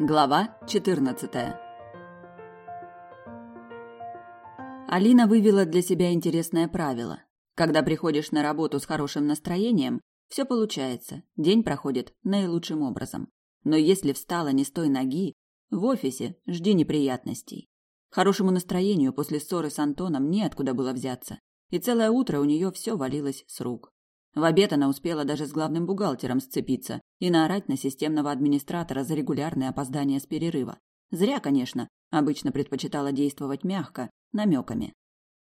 Глава 14. Алина вывела для себя интересное правило. Когда приходишь на работу с хорошим настроением, все получается, день проходит наилучшим образом. Но если встала не с той ноги, в офисе жди неприятностей. Хорошему настроению после ссоры с Антоном неоткуда было взяться, и целое утро у нее все валилось с рук. В обед она успела даже с главным бухгалтером сцепиться и наорать на системного администратора за регулярное опоздание с перерыва. Зря, конечно, обычно предпочитала действовать мягко, намеками.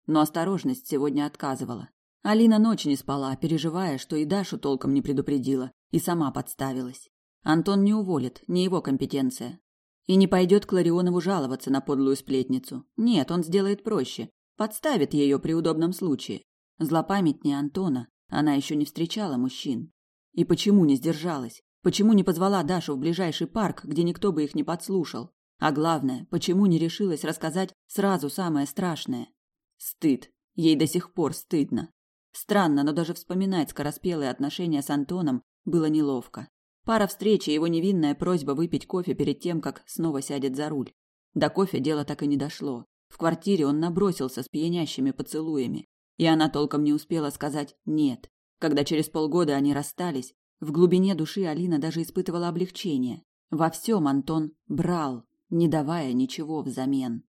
Но осторожность сегодня отказывала. Алина ночи не спала, переживая, что и Дашу толком не предупредила, и сама подставилась. Антон не уволит, не его компетенция. И не пойдет к Ларионову жаловаться на подлую сплетницу. Нет, он сделает проще. Подставит ее при удобном случае. Злопамятнее Антона, она еще не встречала мужчин. И почему не сдержалась? Почему не позвала Дашу в ближайший парк, где никто бы их не подслушал? А главное, почему не решилась рассказать сразу самое страшное? Стыд. Ей до сих пор стыдно. Странно, но даже вспоминать скороспелые отношения с Антоном было неловко. Пара встреч и его невинная просьба выпить кофе перед тем, как снова сядет за руль. До кофе дело так и не дошло. В квартире он набросился с пьянящими поцелуями. И она толком не успела сказать «нет». Когда через полгода они расстались, в глубине души Алина даже испытывала облегчение. Во всем Антон брал, не давая ничего взамен.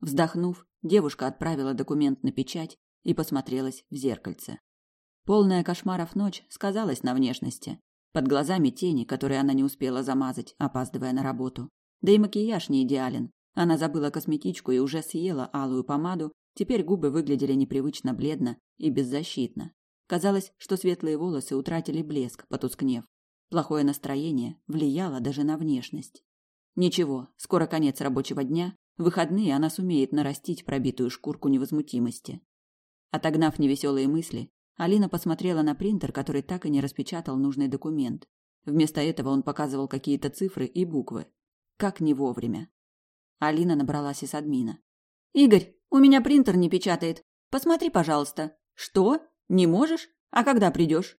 Вздохнув, девушка отправила документ на печать и посмотрелась в зеркальце. Полная кошмаров ночь сказалась на внешности. Под глазами тени, которые она не успела замазать, опаздывая на работу. Да и макияж не идеален. Она забыла косметичку и уже съела алую помаду, Теперь губы выглядели непривычно бледно и беззащитно. Казалось, что светлые волосы утратили блеск, потускнев. Плохое настроение влияло даже на внешность. Ничего, скоро конец рабочего дня, в выходные она сумеет нарастить пробитую шкурку невозмутимости. Отогнав невеселые мысли, Алина посмотрела на принтер, который так и не распечатал нужный документ. Вместо этого он показывал какие-то цифры и буквы. Как не вовремя. Алина набралась из админа. «Игорь, у меня принтер не печатает. Посмотри, пожалуйста. Что? Не можешь? А когда придешь?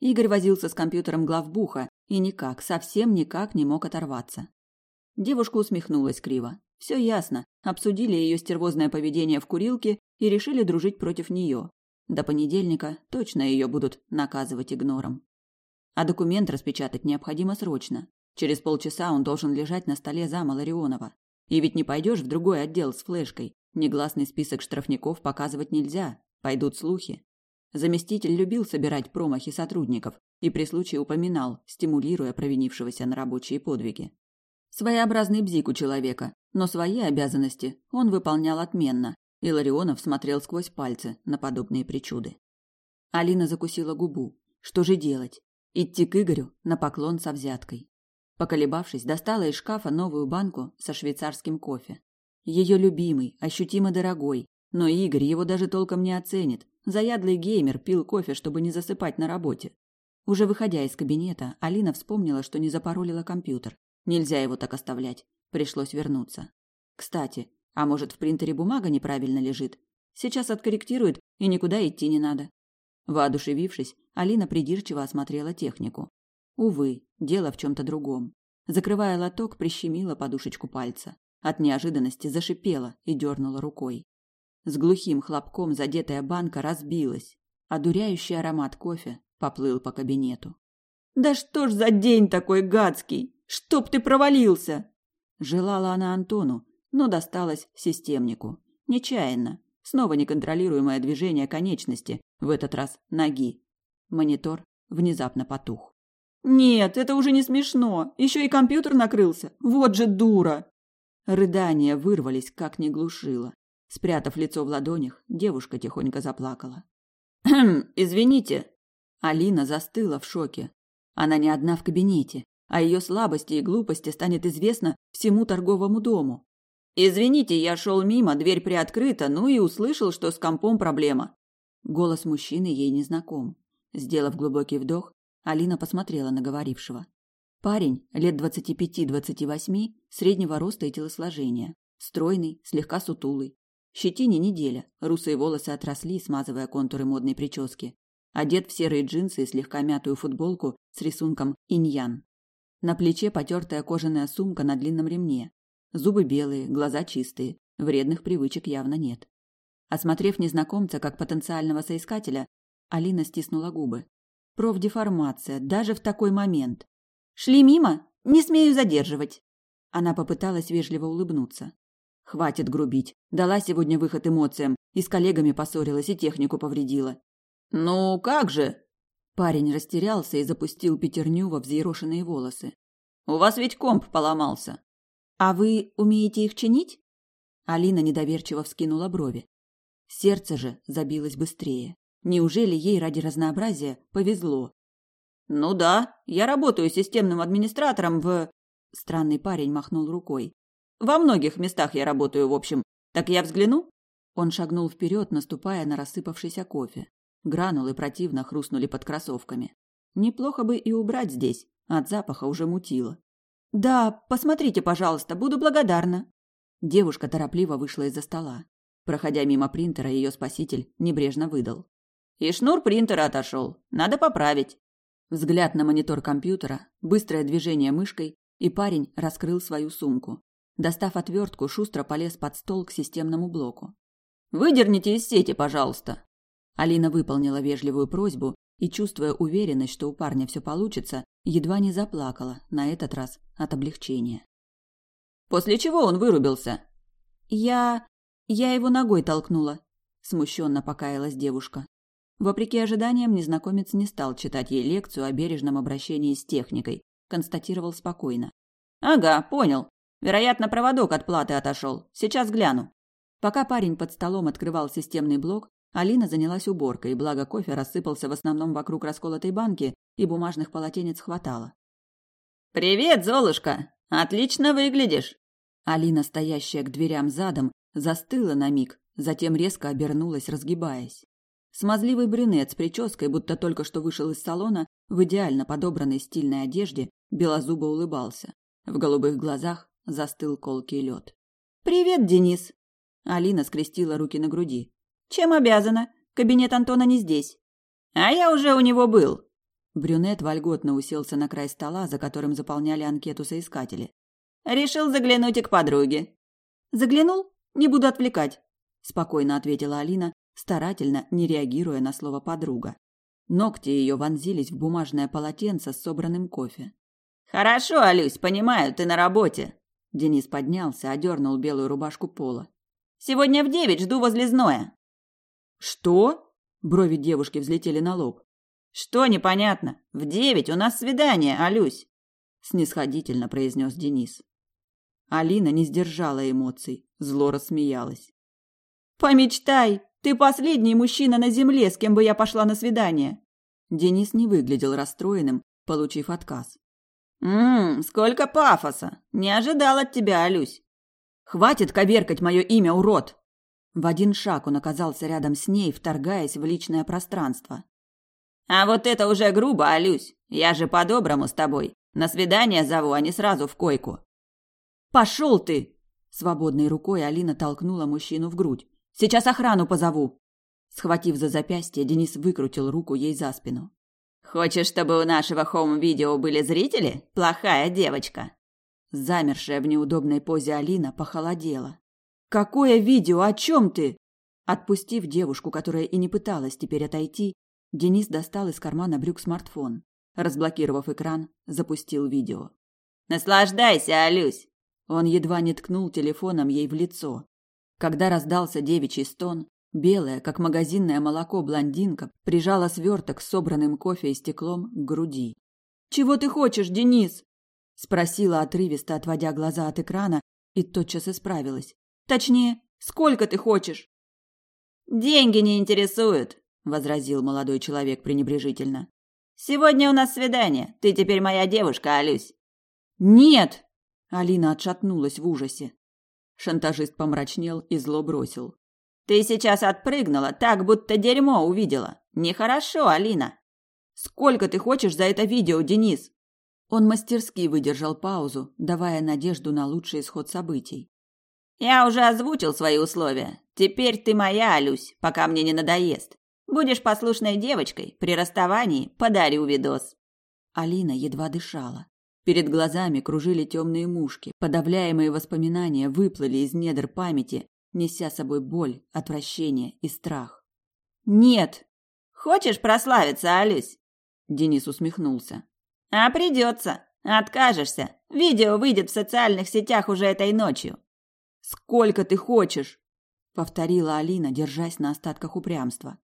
Игорь возился с компьютером главбуха и никак, совсем никак не мог оторваться. Девушка усмехнулась криво. Все ясно. Обсудили ее стервозное поведение в курилке и решили дружить против нее. До понедельника точно ее будут наказывать игнором. А документ распечатать необходимо срочно. Через полчаса он должен лежать на столе зама Ларионова. И ведь не пойдешь в другой отдел с флешкой. Негласный список штрафников показывать нельзя, пойдут слухи. Заместитель любил собирать промахи сотрудников и при случае упоминал, стимулируя провинившегося на рабочие подвиги. Своеобразный бзик у человека, но свои обязанности он выполнял отменно, и Ларионов смотрел сквозь пальцы на подобные причуды. Алина закусила губу. Что же делать? Идти к Игорю на поклон со взяткой. Поколебавшись, достала из шкафа новую банку со швейцарским кофе. Ее любимый, ощутимо дорогой. Но Игорь его даже толком не оценит. Заядлый геймер пил кофе, чтобы не засыпать на работе. Уже выходя из кабинета, Алина вспомнила, что не запаролила компьютер. Нельзя его так оставлять. Пришлось вернуться. Кстати, а может в принтере бумага неправильно лежит? Сейчас откорректирует, и никуда идти не надо. Воодушевившись, Алина придирчиво осмотрела технику. Увы, дело в чем-то другом. Закрывая лоток, прищемила подушечку пальца. От неожиданности зашипела и дернула рукой. С глухим хлопком задетая банка разбилась, а дуряющий аромат кофе поплыл по кабинету. «Да что ж за день такой гадский! Чтоб ты провалился!» Желала она Антону, но досталась системнику. Нечаянно. Снова неконтролируемое движение конечности, в этот раз ноги. Монитор внезапно потух. «Нет, это уже не смешно. Еще и компьютер накрылся. Вот же дура!» Рыдания вырвались, как не глушило. Спрятав лицо в ладонях, девушка тихонько заплакала. «Хм, извините». Алина застыла в шоке. Она не одна в кабинете, а ее слабости и глупости станет известно всему торговому дому. «Извините, я шел мимо, дверь приоткрыта, ну и услышал, что с компом проблема». Голос мужчины ей не знаком. Сделав глубокий вдох, Алина посмотрела на говорившего. Парень, лет двадцати пяти-двадцати восьми, среднего роста и телосложения. Стройный, слегка сутулый. Щетине неделя, русые волосы отросли, смазывая контуры модной прически. Одет в серые джинсы и слегка мятую футболку с рисунком иньян. На плече потертая кожаная сумка на длинном ремне. Зубы белые, глаза чистые, вредных привычек явно нет. Осмотрев незнакомца как потенциального соискателя, Алина стиснула губы. Профдеформация, даже в такой момент. «Шли мимо? Не смею задерживать!» Она попыталась вежливо улыбнуться. «Хватит грубить. Дала сегодня выход эмоциям. И с коллегами поссорилась, и технику повредила». «Ну, как же?» Парень растерялся и запустил пятерню во взъерошенные волосы. «У вас ведь комп поломался». «А вы умеете их чинить?» Алина недоверчиво вскинула брови. Сердце же забилось быстрее. Неужели ей ради разнообразия повезло? Ну да, я работаю системным администратором в Странный парень махнул рукой. Во многих местах я работаю, в общем. Так я взгляну? Он шагнул вперед, наступая на рассыпавшийся кофе. Гранулы противно хрустнули под кроссовками. Неплохо бы и убрать здесь, от запаха уже мутило. Да, посмотрите, пожалуйста, буду благодарна. Девушка торопливо вышла из-за стола. Проходя мимо принтера, ее спаситель небрежно выдал: "И шнур принтера отошел. Надо поправить". Взгляд на монитор компьютера, быстрое движение мышкой, и парень раскрыл свою сумку. Достав отвертку, шустро полез под стол к системному блоку. «Выдерните из сети, пожалуйста!» Алина выполнила вежливую просьбу и, чувствуя уверенность, что у парня все получится, едва не заплакала, на этот раз от облегчения. «После чего он вырубился?» «Я... я его ногой толкнула», – смущенно покаялась девушка. Вопреки ожиданиям, незнакомец не стал читать ей лекцию о бережном обращении с техникой, констатировал спокойно. Ага, понял. Вероятно, проводок от платы отошел. Сейчас гляну. Пока парень под столом открывал системный блок, Алина занялась уборкой, благо кофе рассыпался в основном вокруг расколотой банки, и бумажных полотенец хватало. «Привет, Золушка! Отлично выглядишь!» Алина, стоящая к дверям задом, застыла на миг, затем резко обернулась, разгибаясь. Смазливый брюнет с прической, будто только что вышел из салона, в идеально подобранной стильной одежде, белозубо улыбался. В голубых глазах застыл колкий лед. «Привет, Денис!» Алина скрестила руки на груди. «Чем обязана? Кабинет Антона не здесь». «А я уже у него был!» Брюнет вольготно уселся на край стола, за которым заполняли анкету соискатели. «Решил заглянуть и к подруге». «Заглянул? Не буду отвлекать», – спокойно ответила Алина, старательно не реагируя на слово подруга. Ногти ее вонзились в бумажное полотенце с собранным кофе. Хорошо, Алюсь, понимаю, ты на работе. Денис поднялся, одернул белую рубашку пола. Сегодня в девять жду возле зноя. Что? Брови девушки взлетели на лоб. Что непонятно? В девять у нас свидание, Алюсь, снисходительно произнес Денис. Алина не сдержала эмоций, зло рассмеялась. Помечтай, ты последний мужчина на земле, с кем бы я пошла на свидание. Денис не выглядел расстроенным, получив отказ. Мм, сколько пафоса! Не ожидал от тебя, Алюсь. Хватит коверкать мое имя, урод! В один шаг он оказался рядом с ней, вторгаясь в личное пространство. А вот это уже грубо, Алюсь. Я же по-доброму с тобой. На свидание зову, а не сразу в койку. Пошел ты! Свободной рукой Алина толкнула мужчину в грудь. Сейчас охрану позову. Схватив за запястье, Денис выкрутил руку ей за спину. Хочешь, чтобы у нашего хоум-видео были зрители? Плохая девочка. Замершая в неудобной позе Алина похолодела. Какое видео? О чем ты? Отпустив девушку, которая и не пыталась теперь отойти, Денис достал из кармана брюк смартфон. Разблокировав экран, запустил видео. Наслаждайся, Алюсь. Он едва не ткнул телефоном ей в лицо. Когда раздался девичий стон, Белая, как магазинное молоко, блондинка прижала сверток с собранным кофе и стеклом к груди. «Чего ты хочешь, Денис?» – спросила отрывисто, отводя глаза от экрана, и тотчас исправилась. «Точнее, сколько ты хочешь?» «Деньги не интересуют», – возразил молодой человек пренебрежительно. «Сегодня у нас свидание. Ты теперь моя девушка, Алюсь». «Нет!» – Алина отшатнулась в ужасе. Шантажист помрачнел и зло бросил. Ты сейчас отпрыгнула, так будто дерьмо увидела. Нехорошо, Алина. Сколько ты хочешь за это видео, Денис? Он мастерски выдержал паузу, давая надежду на лучший исход событий. Я уже озвучил свои условия. Теперь ты моя, Алюсь, пока мне не надоест. Будешь послушной девочкой, при расставании подарю видос. Алина едва дышала. Перед глазами кружили темные мушки, подавляемые воспоминания выплыли из недр памяти, неся с собой боль, отвращение и страх. «Нет!» «Хочешь прославиться, Алюсь?» Денис усмехнулся. «А придется. Откажешься. Видео выйдет в социальных сетях уже этой ночью». «Сколько ты хочешь?» повторила Алина, держась на остатках упрямства.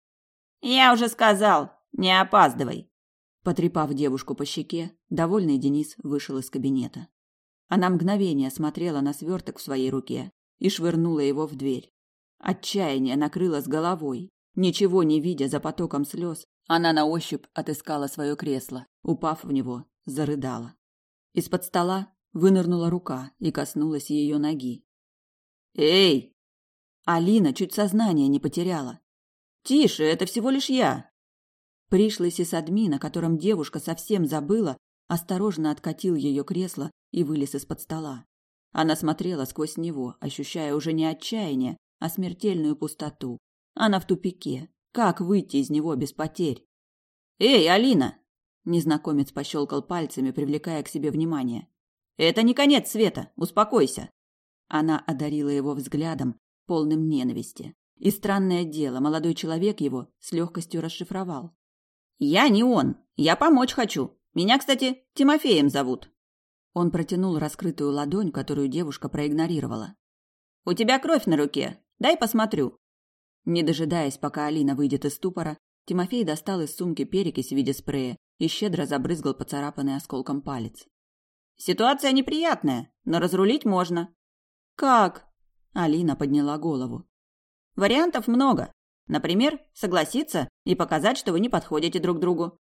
Я уже сказал, не опаздывай. Потрепав девушку по щеке, довольный Денис вышел из кабинета. Она мгновение смотрела на сверток в своей руке и швырнула его в дверь. Отчаяние накрыло с головой. Ничего не видя за потоком слез, она на ощупь отыскала свое кресло, упав в него, зарыдала. Из-под стола вынырнула рука и коснулась ее ноги. «Эй!» Алина чуть сознание не потеряла. «Тише, это всего лишь я!» Пришлый сисадмин, о котором девушка совсем забыла, осторожно откатил ее кресло и вылез из-под стола. Она смотрела сквозь него, ощущая уже не отчаяние, а смертельную пустоту. Она в тупике. Как выйти из него без потерь? «Эй, Алина!» Незнакомец пощелкал пальцами, привлекая к себе внимание. «Это не конец света, успокойся!» Она одарила его взглядом, полным ненависти. И странное дело, молодой человек его с легкостью расшифровал. «Я не он. Я помочь хочу. Меня, кстати, Тимофеем зовут». Он протянул раскрытую ладонь, которую девушка проигнорировала. «У тебя кровь на руке. Дай посмотрю». Не дожидаясь, пока Алина выйдет из ступора, Тимофей достал из сумки перекись в виде спрея и щедро забрызгал поцарапанный осколком палец. «Ситуация неприятная, но разрулить можно». «Как?» Алина подняла голову. Вариантов много. Например, согласиться и показать, что вы не подходите друг другу.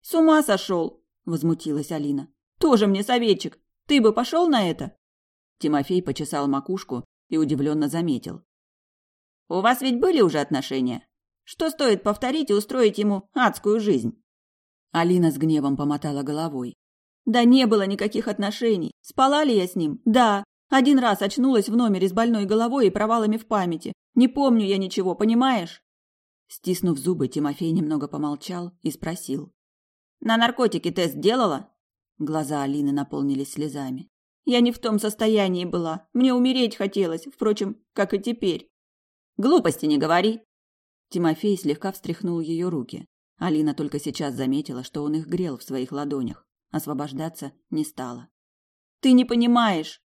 С ума сошел, возмутилась Алина. Тоже мне советчик. Ты бы пошел на это? Тимофей почесал макушку и удивленно заметил. У вас ведь были уже отношения? Что стоит повторить и устроить ему адскую жизнь? Алина с гневом помотала головой. Да не было никаких отношений. Спала ли я с ним? Да. Один раз очнулась в номере с больной головой и провалами в памяти. Не помню я ничего, понимаешь? Стиснув зубы, Тимофей немного помолчал и спросил: "На наркотики тест делала?" Глаза Алины наполнились слезами. "Я не в том состоянии была. Мне умереть хотелось, впрочем, как и теперь". "Глупости не говори". Тимофей слегка встряхнул ее руки. Алина только сейчас заметила, что он их грел в своих ладонях. Освобождаться не стала. "Ты не понимаешь",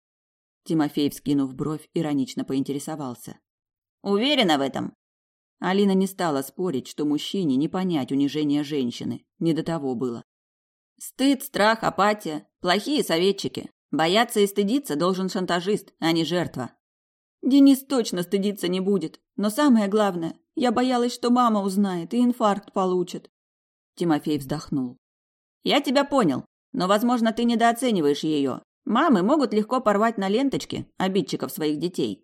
Тимофей, вскинув бровь, иронично поинтересовался. «Уверена в этом?» Алина не стала спорить, что мужчине не понять унижение женщины. Не до того было. Стыд, страх, апатия – плохие советчики. Бояться и стыдиться должен шантажист, а не жертва. Денис точно стыдиться не будет. Но самое главное, я боялась, что мама узнает и инфаркт получит. Тимофей вздохнул. Я тебя понял, но, возможно, ты недооцениваешь ее. Мамы могут легко порвать на ленточке обидчиков своих детей.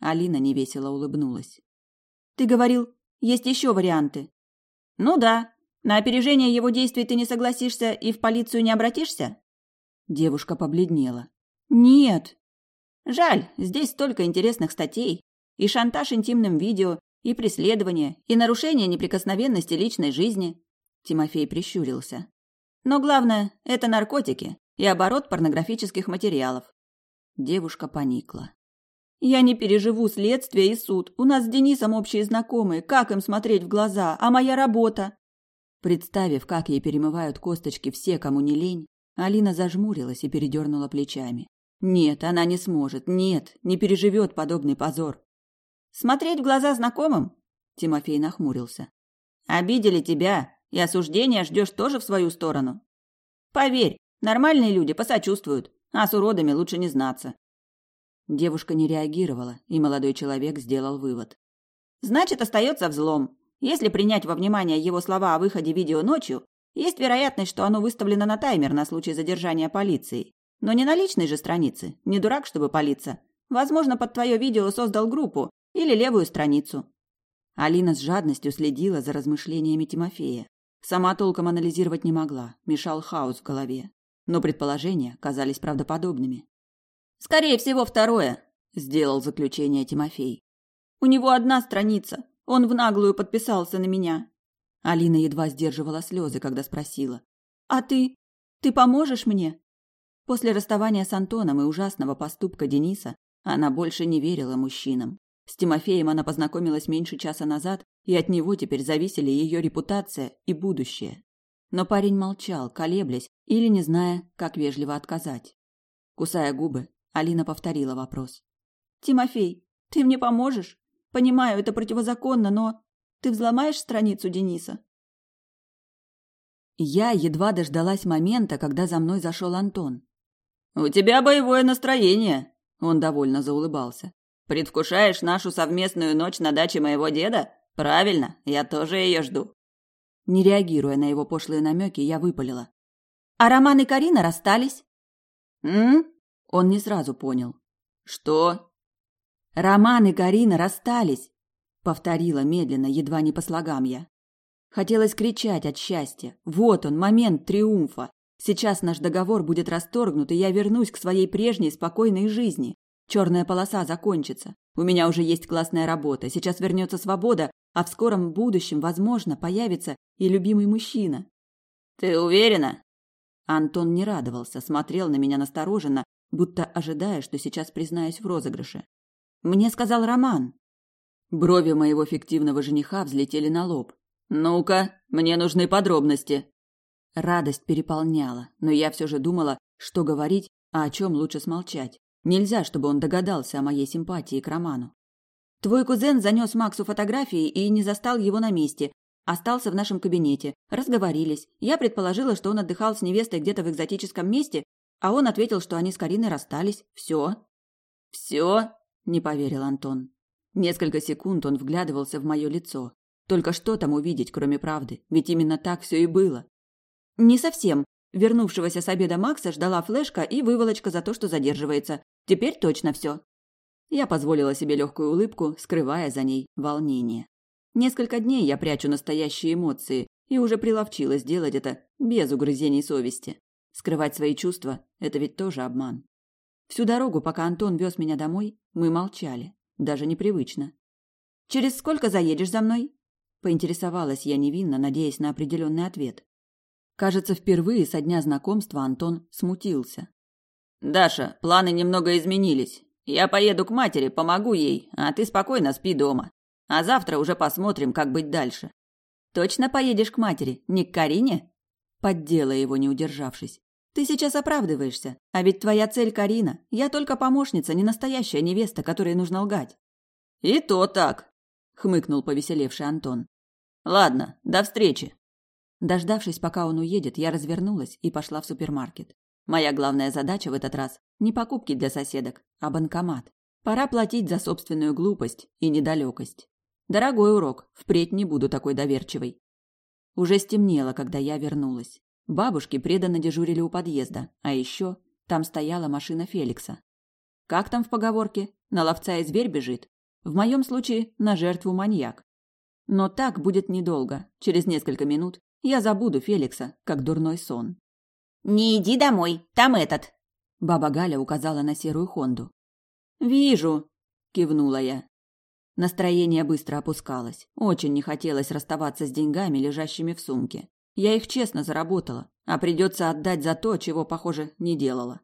Алина невесело улыбнулась. Ты говорил, есть еще варианты. Ну да. На опережение его действий ты не согласишься и в полицию не обратишься? Девушка побледнела. Нет. Жаль, здесь столько интересных статей. И шантаж интимным видео, и преследование, и нарушение неприкосновенности личной жизни. Тимофей прищурился. Но главное – это наркотики и оборот порнографических материалов. Девушка поникла. Я не переживу следствие и суд. У нас с Денисом общие знакомые. Как им смотреть в глаза? А моя работа? Представив, как ей перемывают косточки все, кому не лень, Алина зажмурилась и передернула плечами. Нет, она не сможет. Нет, не переживет подобный позор. Смотреть в глаза знакомым? Тимофей нахмурился. Обидели тебя, и осуждения ждешь тоже в свою сторону. Поверь, Нормальные люди посочувствуют, а с уродами лучше не знаться. Девушка не реагировала, и молодой человек сделал вывод. Значит, остается взлом. Если принять во внимание его слова о выходе видео ночью, есть вероятность, что оно выставлено на таймер на случай задержания полиции. Но не на личной же странице. Не дурак, чтобы палиться. Возможно, под твое видео создал группу или левую страницу. Алина с жадностью следила за размышлениями Тимофея. Сама толком анализировать не могла, мешал хаос в голове но предположения казались правдоподобными. «Скорее всего, второе», – сделал заключение Тимофей. «У него одна страница. Он в наглую подписался на меня». Алина едва сдерживала слезы, когда спросила. «А ты? Ты поможешь мне?» После расставания с Антоном и ужасного поступка Дениса она больше не верила мужчинам. С Тимофеем она познакомилась меньше часа назад, и от него теперь зависели ее репутация и будущее. Но парень молчал, колеблясь или не зная, как вежливо отказать. Кусая губы, Алина повторила вопрос. «Тимофей, ты мне поможешь? Понимаю, это противозаконно, но ты взломаешь страницу Дениса?» Я едва дождалась момента, когда за мной зашел Антон. «У тебя боевое настроение», — он довольно заулыбался. «Предвкушаешь нашу совместную ночь на даче моего деда? Правильно, я тоже ее жду». Не реагируя на его пошлые намеки, я выпалила. «А Роман и Карина расстались?» «М?» Он не сразу понял. «Что?» «Роман и Карина расстались», — повторила медленно, едва не по слогам я. Хотелось кричать от счастья. Вот он, момент триумфа. Сейчас наш договор будет расторгнут, и я вернусь к своей прежней спокойной жизни. Черная полоса закончится. У меня уже есть классная работа. Сейчас вернется свобода, а в скором будущем, возможно, появится и любимый мужчина. Ты уверена? Антон не радовался, смотрел на меня настороженно, будто ожидая, что сейчас признаюсь в розыгрыше. Мне сказал Роман. Брови моего фиктивного жениха взлетели на лоб. Ну-ка, мне нужны подробности. Радость переполняла, но я все же думала, что говорить, а о чем лучше смолчать. Нельзя, чтобы он догадался о моей симпатии к Роману. Твой кузен занес Максу фотографии и не застал его на месте. Остался в нашем кабинете. Разговорились. Я предположила, что он отдыхал с невестой где-то в экзотическом месте, а он ответил, что они с Кариной расстались. Все. Все? Не поверил Антон. Несколько секунд он вглядывался в мое лицо. Только что там увидеть, кроме правды? Ведь именно так все и было. Не совсем. Вернувшегося с обеда Макса ждала флешка и выволочка за то, что задерживается. Теперь точно все. Я позволила себе легкую улыбку, скрывая за ней волнение. Несколько дней я прячу настоящие эмоции и уже приловчилась делать это без угрызений совести. Скрывать свои чувства – это ведь тоже обман. Всю дорогу, пока Антон вез меня домой, мы молчали. Даже непривычно. «Через сколько заедешь за мной?» Поинтересовалась я невинно, надеясь на определенный ответ. Кажется, впервые со дня знакомства Антон смутился. «Даша, планы немного изменились. Я поеду к матери, помогу ей, а ты спокойно спи дома. А завтра уже посмотрим, как быть дальше». «Точно поедешь к матери, не к Карине?» Поддела его, не удержавшись. «Ты сейчас оправдываешься, а ведь твоя цель Карина. Я только помощница, не настоящая невеста, которой нужно лгать». «И то так», — хмыкнул повеселевший Антон. Ладно, до встречи. Дождавшись, пока он уедет, я развернулась и пошла в супермаркет. Моя главная задача в этот раз не покупки для соседок, а банкомат. Пора платить за собственную глупость и недалекость. Дорогой урок, впредь не буду такой доверчивой. Уже стемнело, когда я вернулась. Бабушки преданно дежурили у подъезда, а еще там стояла машина Феликса. Как там в поговорке? На ловца и зверь бежит. В моем случае на жертву маньяк. Но так будет недолго. Через несколько минут я забуду Феликса, как дурной сон. «Не иди домой, там этот!» Баба Галя указала на серую Хонду. «Вижу!» – кивнула я. Настроение быстро опускалось. Очень не хотелось расставаться с деньгами, лежащими в сумке. Я их честно заработала, а придется отдать за то, чего, похоже, не делала.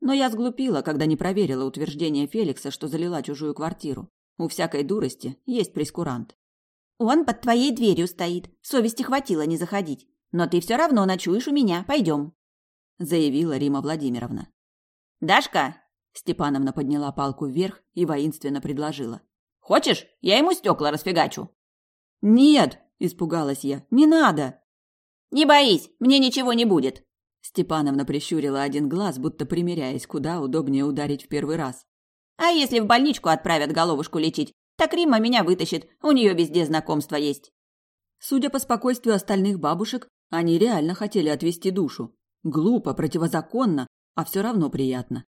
Но я сглупила, когда не проверила утверждение Феликса, что залила чужую квартиру. У всякой дурости есть прескурант. Он под твоей дверью стоит. Совести хватило не заходить. Но ты все равно ночуешь у меня. Пойдем. Заявила Рима Владимировна. Дашка! Степановна подняла палку вверх и воинственно предложила. Хочешь, я ему стекла расфигачу? Нет, испугалась я. Не надо. Не боись, мне ничего не будет. Степановна прищурила один глаз, будто примеряясь, куда удобнее ударить в первый раз. А если в больничку отправят головушку лечить, так Рима меня вытащит, у нее везде знакомства есть. Судя по спокойствию остальных бабушек, они реально хотели отвести душу. Глупо, противозаконно, а все равно приятно.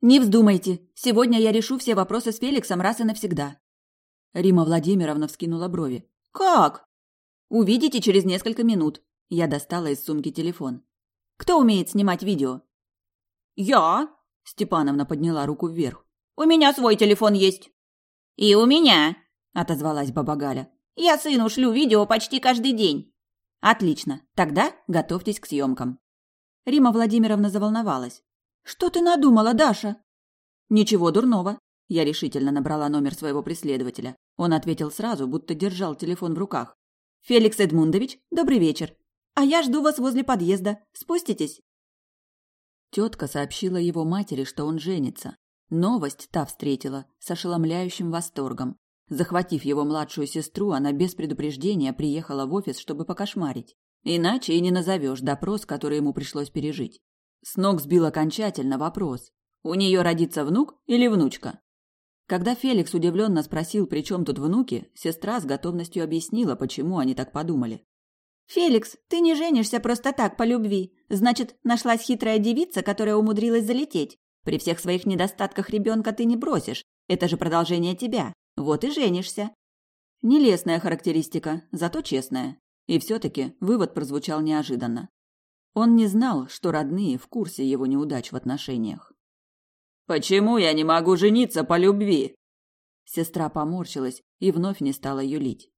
«Не вздумайте, сегодня я решу все вопросы с Феликсом раз и навсегда». Рима Владимировна вскинула брови. «Как?» «Увидите через несколько минут». Я достала из сумки телефон. «Кто умеет снимать видео?» «Я?» Степановна подняла руку вверх. «У меня свой телефон есть». «И у меня», – отозвалась баба Галя. «Я сыну шлю видео почти каждый день». «Отлично. Тогда готовьтесь к съемкам». Рима Владимировна заволновалась. «Что ты надумала, Даша?» «Ничего дурного». Я решительно набрала номер своего преследователя. Он ответил сразу, будто держал телефон в руках. «Феликс Эдмундович, добрый вечер. А я жду вас возле подъезда. Спуститесь?» Тетка сообщила его матери, что он женится. Новость та встретила с ошеломляющим восторгом. Захватив его младшую сестру, она без предупреждения приехала в офис, чтобы покошмарить. Иначе и не назовешь допрос, который ему пришлось пережить. С ног сбил окончательно вопрос. У нее родится внук или внучка? Когда Феликс удивленно спросил, при чем тут внуки, сестра с готовностью объяснила, почему они так подумали. «Феликс, ты не женишься просто так, по любви. Значит, нашлась хитрая девица, которая умудрилась залететь. При всех своих недостатках ребенка ты не бросишь. Это же продолжение тебя. Вот и женишься. Нелестная характеристика, зато честная. И все-таки вывод прозвучал неожиданно. Он не знал, что родные в курсе его неудач в отношениях. «Почему я не могу жениться по любви?» Сестра поморщилась и вновь не стала юлить.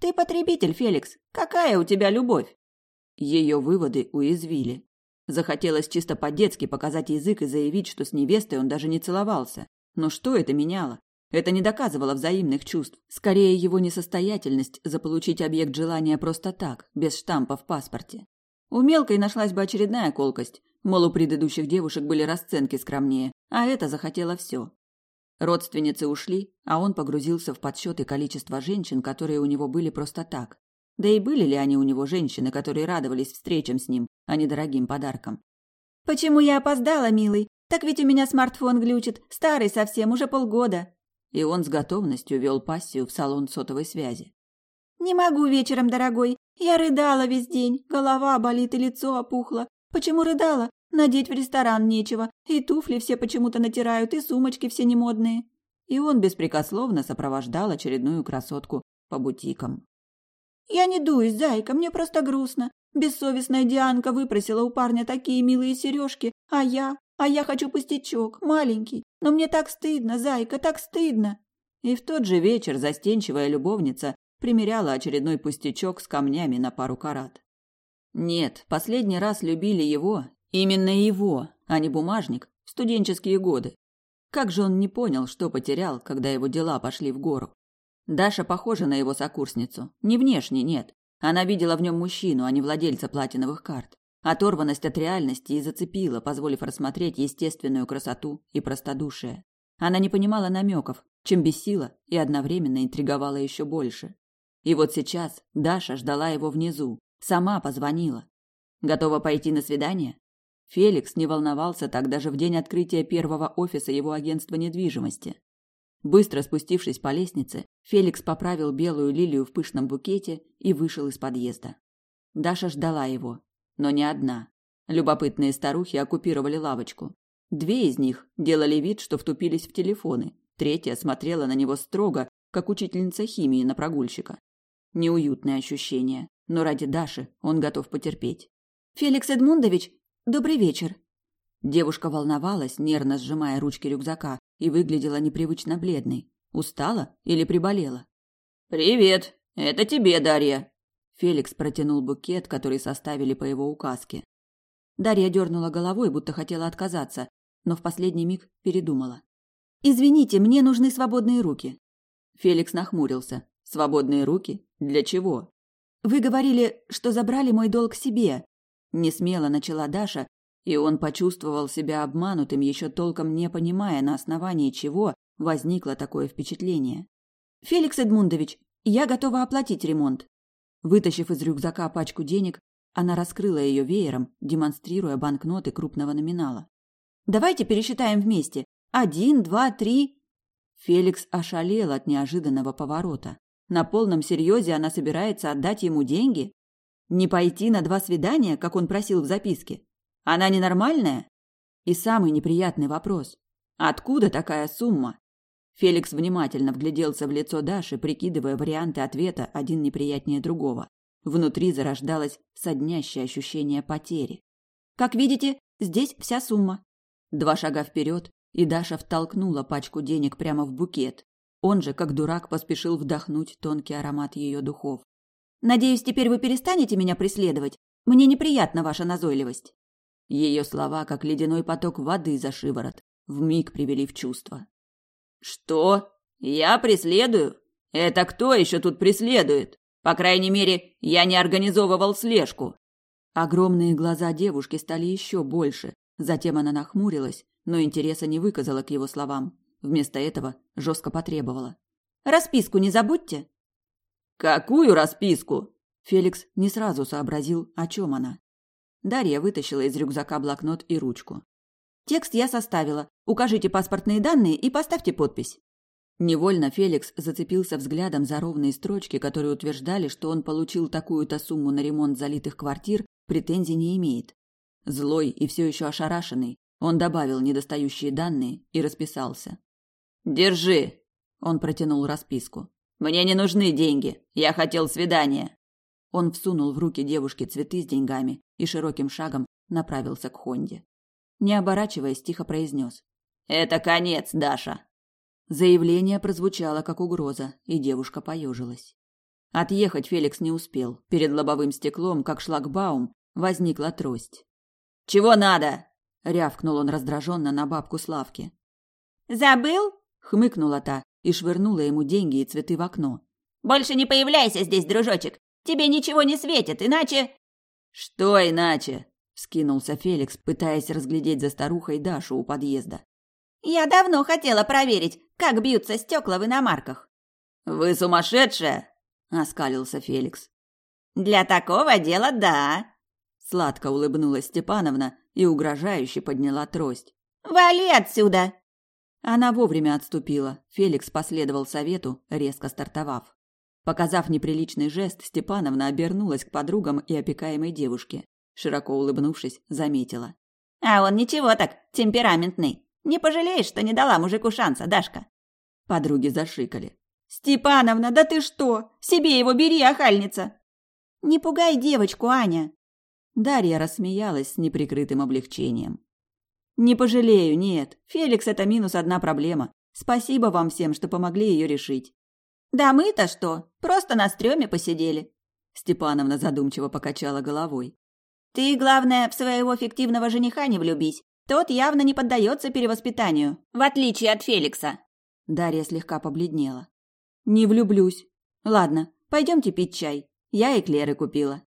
«Ты потребитель, Феликс. Какая у тебя любовь?» Ее выводы уязвили. Захотелось чисто по-детски показать язык и заявить, что с невестой он даже не целовался. Но что это меняло? Это не доказывало взаимных чувств. Скорее, его несостоятельность заполучить объект желания просто так, без штампа в паспорте. У мелкой нашлась бы очередная колкость. Мол, у предыдущих девушек были расценки скромнее, а это захотела все. Родственницы ушли, а он погрузился в подсчеты количества женщин, которые у него были просто так. Да и были ли они у него женщины, которые радовались встречам с ним, а не дорогим подаркам? «Почему я опоздала, милый? Так ведь у меня смартфон глючит, старый совсем, уже полгода и он с готовностью вел пассию в салон сотовой связи. «Не могу вечером, дорогой. Я рыдала весь день, голова болит и лицо опухло. Почему рыдала? Надеть в ресторан нечего, и туфли все почему-то натирают, и сумочки все немодные». И он беспрекословно сопровождал очередную красотку по бутикам. «Я не дуюсь, зайка, мне просто грустно. Бессовестная Дианка выпросила у парня такие милые сережки, а я... А я хочу пустячок, маленький. Но мне так стыдно, зайка, так стыдно. И в тот же вечер застенчивая любовница примеряла очередной пустячок с камнями на пару карат. Нет, последний раз любили его, именно его, а не бумажник, в студенческие годы. Как же он не понял, что потерял, когда его дела пошли в гору? Даша похожа на его сокурсницу. Не внешне, нет. Она видела в нем мужчину, а не владельца платиновых карт. Оторванность от реальности и зацепила, позволив рассмотреть естественную красоту и простодушие. Она не понимала намеков, чем бесила и одновременно интриговала еще больше. И вот сейчас Даша ждала его внизу, сама позвонила. Готова пойти на свидание? Феликс не волновался так даже в день открытия первого офиса его агентства недвижимости. Быстро спустившись по лестнице, Феликс поправил белую лилию в пышном букете и вышел из подъезда. Даша ждала его, но не одна. Любопытные старухи оккупировали лавочку. Две из них делали вид, что втупились в телефоны. Третья смотрела на него строго, как учительница химии на прогульщика. Неуютное ощущение, но ради Даши он готов потерпеть. «Феликс Эдмундович, добрый вечер!» Девушка волновалась, нервно сжимая ручки рюкзака, и выглядела непривычно бледной. Устала или приболела? «Привет! Это тебе, Дарья!» Феликс протянул букет, который составили по его указке. Дарья дернула головой, будто хотела отказаться, но в последний миг передумала. «Извините, мне нужны свободные руки». Феликс нахмурился. «Свободные руки? Для чего?» «Вы говорили, что забрали мой долг себе», – несмело начала Даша, и он почувствовал себя обманутым, еще толком не понимая, на основании чего возникло такое впечатление. «Феликс Эдмундович, я готова оплатить ремонт». Вытащив из рюкзака пачку денег, она раскрыла ее веером, демонстрируя банкноты крупного номинала. «Давайте пересчитаем вместе. Один, два, три...» Феликс ошалел от неожиданного поворота. На полном серьезе она собирается отдать ему деньги? Не пойти на два свидания, как он просил в записке? Она ненормальная? И самый неприятный вопрос. Откуда такая сумма? Феликс внимательно вгляделся в лицо Даши, прикидывая варианты ответа один неприятнее другого. Внутри зарождалось соднящее ощущение потери. «Как видите, здесь вся сумма». Два шага вперед, и Даша втолкнула пачку денег прямо в букет. Он же, как дурак, поспешил вдохнуть тонкий аромат ее духов. «Надеюсь, теперь вы перестанете меня преследовать? Мне неприятна ваша назойливость». Ее слова, как ледяной поток воды за шиворот, вмиг привели в чувство. Что? Я преследую? Это кто еще тут преследует? По крайней мере, я не организовывал слежку. Огромные глаза девушки стали еще больше. Затем она нахмурилась, но интереса не выказала к его словам. Вместо этого жестко потребовала: "Расписку не забудьте". "Какую расписку?" Феликс не сразу сообразил, о чем она. Дарья вытащила из рюкзака блокнот и ручку. Текст я составила. Укажите паспортные данные и поставьте подпись. Невольно Феликс зацепился взглядом за ровные строчки, которые утверждали, что он получил такую-то сумму на ремонт залитых квартир, претензий не имеет. Злой и все еще ошарашенный, он добавил недостающие данные и расписался. «Держи!» – он протянул расписку. «Мне не нужны деньги. Я хотел свидания». Он всунул в руки девушки цветы с деньгами и широким шагом направился к Хонде. Не оборачиваясь, тихо произнес. «Это конец, Даша!» Заявление прозвучало как угроза, и девушка поежилась. Отъехать Феликс не успел. Перед лобовым стеклом, как шлагбаум, возникла трость. «Чего надо?» — рявкнул он раздраженно на бабку Славки. «Забыл?» — хмыкнула та и швырнула ему деньги и цветы в окно. «Больше не появляйся здесь, дружочек! Тебе ничего не светит, иначе...» «Что иначе?» — скинулся Феликс, пытаясь разглядеть за старухой Дашу у подъезда. «Я давно хотела проверить, как бьются стекла в иномарках». «Вы сумасшедшая?» — оскалился Феликс. «Для такого дела да», — сладко улыбнулась Степановна и угрожающе подняла трость. «Вали отсюда!» Она вовремя отступила. Феликс последовал совету, резко стартовав. Показав неприличный жест, Степановна обернулась к подругам и опекаемой девушке. Широко улыбнувшись, заметила. «А он ничего так, темпераментный. Не пожалеешь, что не дала мужику шанса, Дашка?» Подруги зашикали. «Степановна, да ты что? Себе его бери, охальница!» «Не пугай девочку, Аня!» Дарья рассмеялась с неприкрытым облегчением. «Не пожалею, нет. Феликс – это минус одна проблема. Спасибо вам всем, что помогли ее решить». «Да мы-то что? Просто на стреме посидели». Степановна задумчиво покачала головой. «Ты, главное, в своего фиктивного жениха не влюбись. Тот явно не поддается перевоспитанию, в отличие от Феликса». Дарья слегка побледнела. «Не влюблюсь. Ладно, пойдемте пить чай. Я эклеры купила».